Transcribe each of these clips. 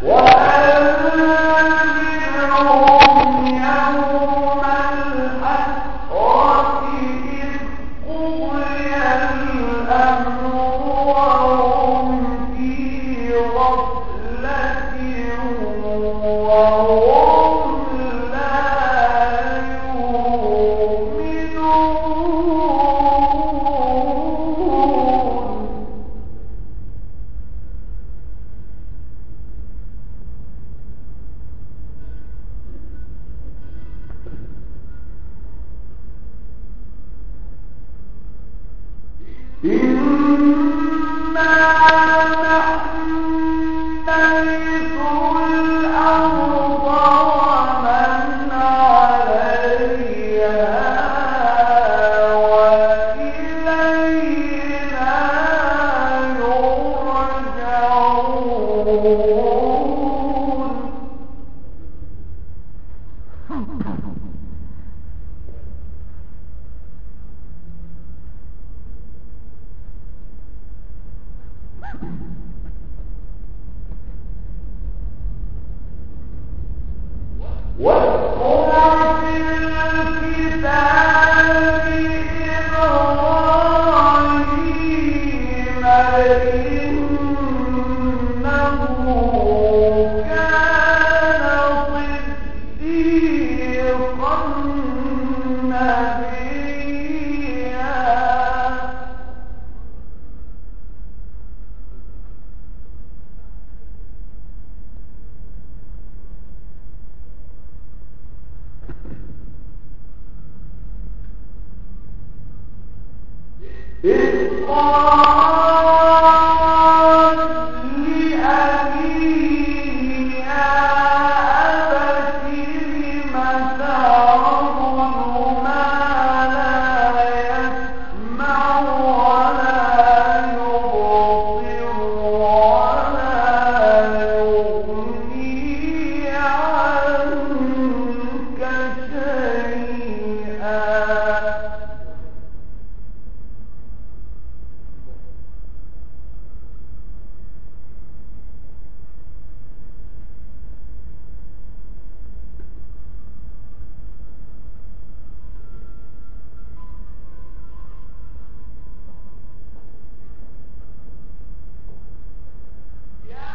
Wow.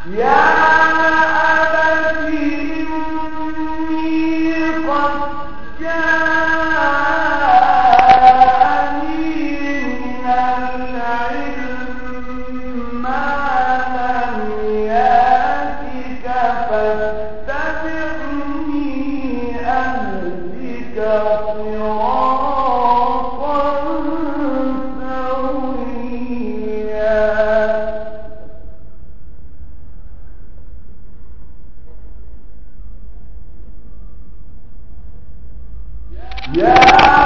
يا يا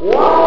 Wow.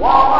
Wow.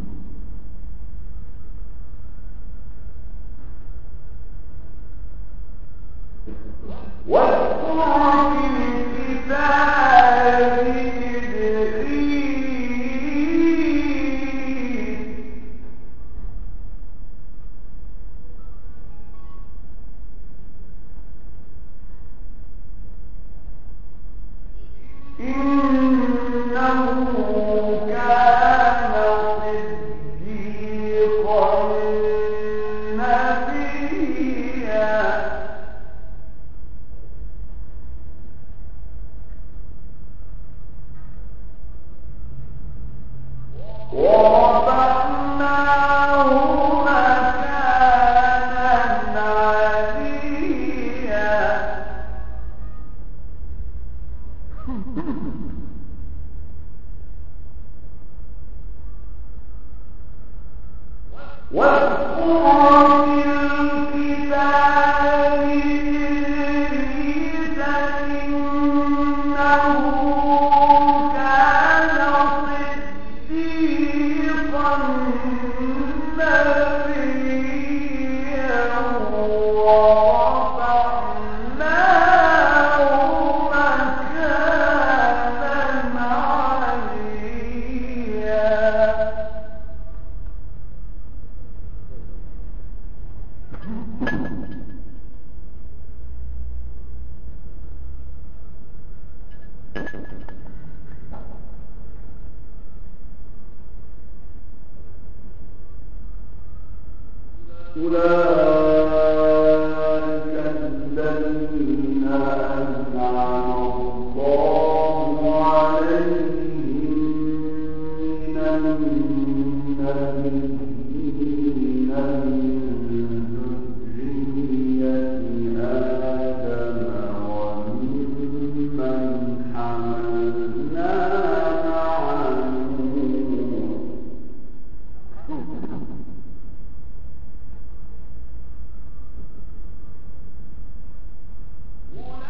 Oh.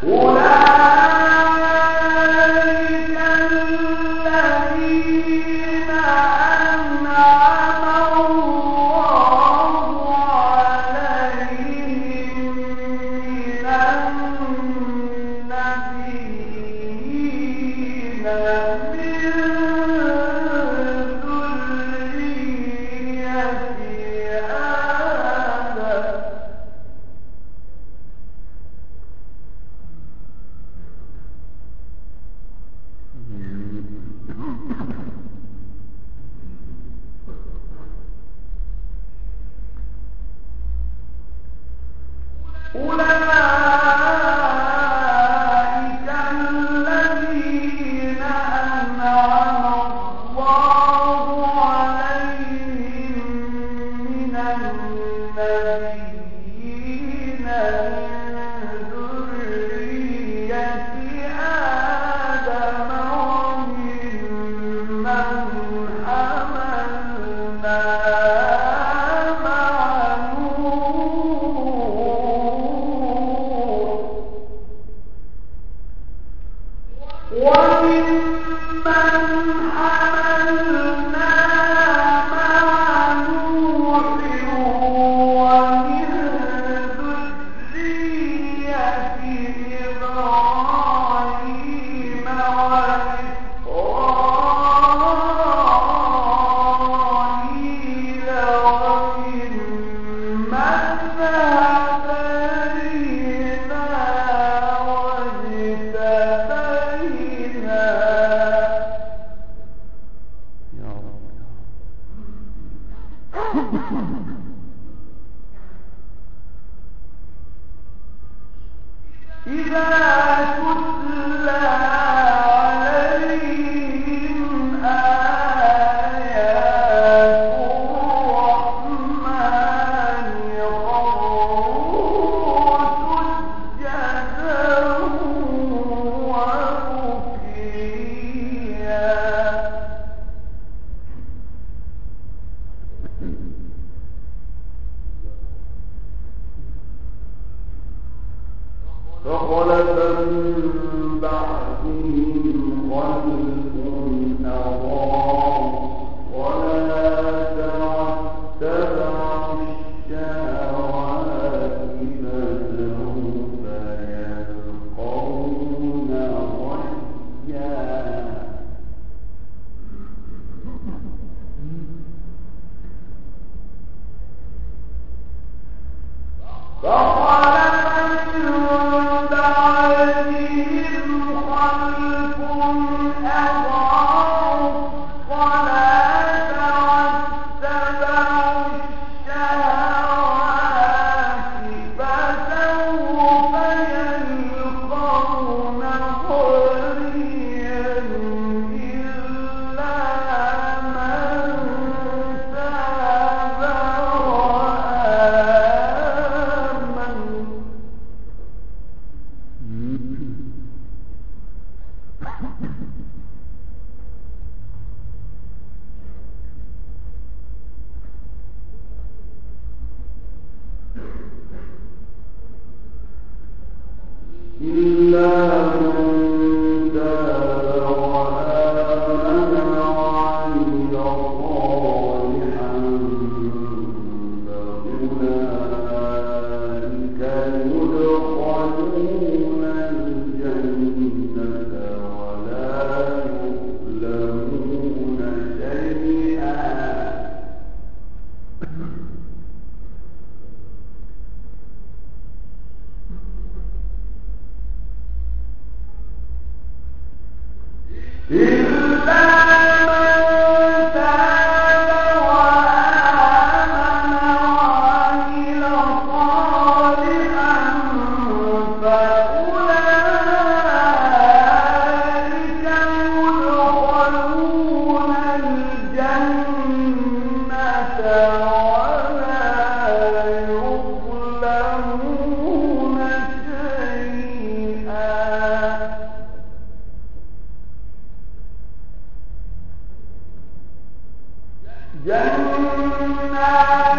Una جنات